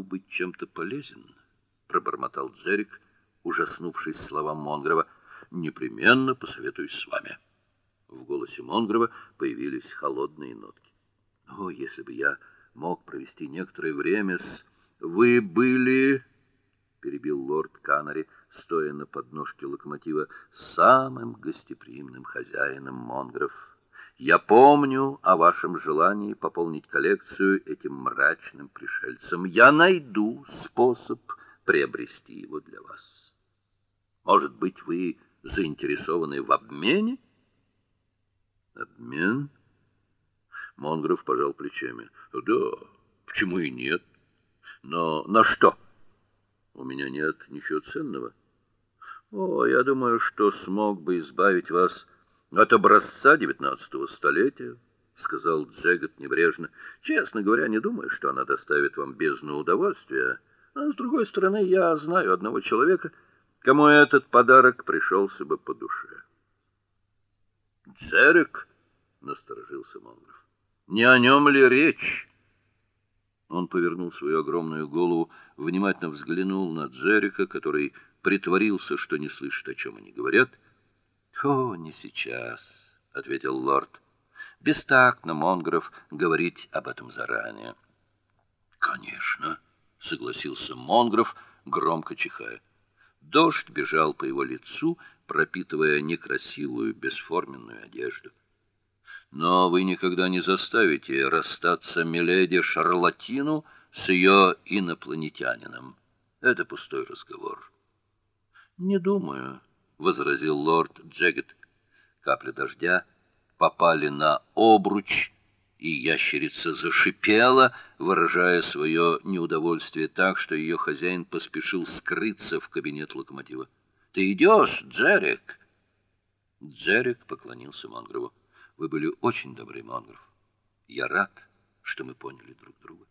могу быть чем-то полезен, пробормотал Джерик, ужаснувшись словам Монгрова. Непременно посоветуюсь с вами. В голосе Монгрова появились холодные нотки. О, если бы я мог провести некоторое время с Вы были перебил лорд Канари, стоя на подножке локомотива, самым гостеприимным хозяином Монгров. Я помню о вашем желании пополнить коллекцию этим мрачным пришельцам. Я найду способ приобрести его для вас. Может быть, вы заинтересованы в обмене? Обмен? Монгров пожал плечами. Да, почему и нет? Но на что? У меня нет ничего ценного. О, я думаю, что смог бы избавить вас от образца девятнадцатого столетия, сказал Джегет небрежно. Честно говоря, не думаю, что она доставит вам бездну удовольствия. А с другой стороны, я знаю одного человека, кому этот подарок пришелся бы по душе. Джерик насторожился Монгров. Не о нем ли речь? Он повернул свою огромную голову, внимательно взглянул на Джерика, который притворился, что не слышит, о чем они говорят. "О, не сейчас", ответил лорд. "Бестактно, Монгров, говорить об этом заранее". "Конечно", согласился Монгров, громко чихая. Дождь бежал по его лицу, пропитывая некрасивую бесформенную одежду. Но вы никогда не заставите расстаться миледи Шарлатину с ее инопланетянином. Это пустой разговор. Не думаю, возразил лорд Джегет. Капли дождя попали на обруч, и ящерица зашипела, выражая свое неудовольствие так, что ее хозяин поспешил скрыться в кабинет локомотива. Ты идешь, Джерик? Джерик поклонился Мангрову. Вы были очень добры, Монгров. Я рад, что мы поняли друг друга.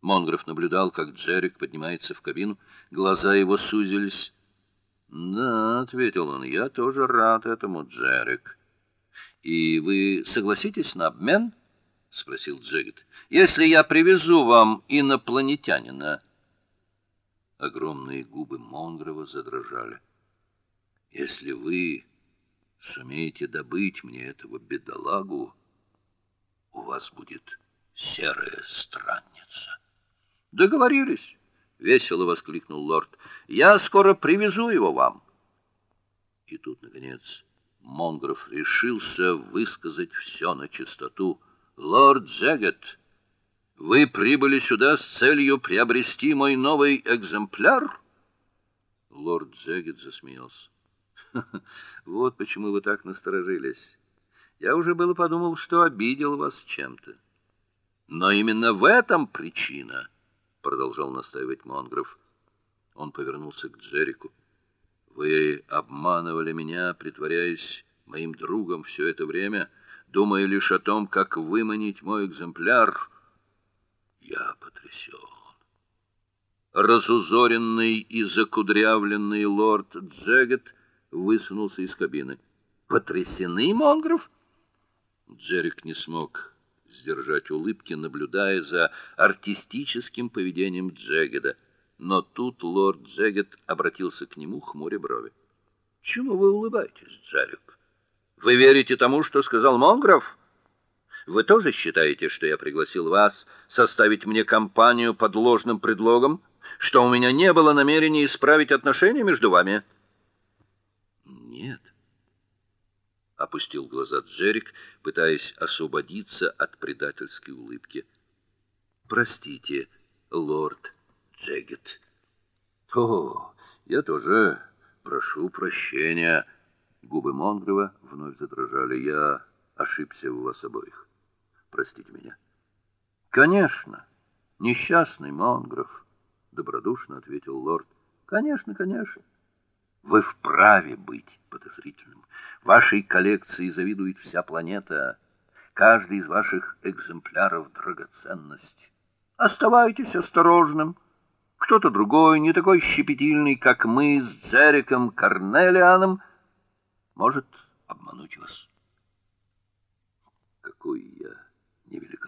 Монгров наблюдал, как Джерик поднимается в кабину, глаза его сузились. "Да", ответил он. "Я тоже рад этому, Джерик. И вы согласитесь на обмен?" спросил Джегет. "Если я привезу вам инопланетянина?" Огромные губы Монгрова задрожали. "Если вы сумеете добыть мне этого бедолагу, у вас будет серая странница. Договорились, весело воскликнул лорд. Я скоро привезу его вам. И тут наконец Монгров решился высказать все на чистоту. Лорд Джегет, вы прибыли сюда с целью приобрести мой новый экземпляр? Лорд Джегет засмеялся. Вот почему вы так насторожились. Я уже было подумал, что обидел вас чем-то. Но именно в этом причина, продолжал настаивать Монгров. Он повернулся к Джеррику. Вы обманывали меня, притворяясь моим другом все это время, думая лишь о том, как выманить мой экземпляр. Я потрясен. Разузоренный и закудрявленный лорд Джегет высунулся из кабины. Потрясены, Монгров? Джерик не смог сдержать улыбки, наблюдая за артистическим поведением Джегеда. Но тут лорд Джегед обратился к нему, хмуря брови. "Чему вы улыбаетесь, Джерик? Вы верите тому, что сказал Монгров? Вы тоже считаете, что я пригласил вас составить мне компанию под ложным предлогом, что у меня не было намерения исправить отношения между вами?" Нет. Опустил глаза Джерик, пытаясь освободиться от предательской улыбки. Простите, лорд Джегет. О, я тоже прошу прощения. Губы Монгрова вновь задрожали. Я ошибся в вас обоих. Простите меня. Конечно, несчастный Монгров, добродушно ответил лорд. Конечно, конечно. Вы вправе быть подозрительным. Вашей коллекции завидует вся планета. Каждый из ваших экземпляров драгоценность. Оставайтесь осторожным. Кто-то другой, не такой щепетильный, как мы с Джериком Карнелианом, может обмануть вас. Какой я невеликодушный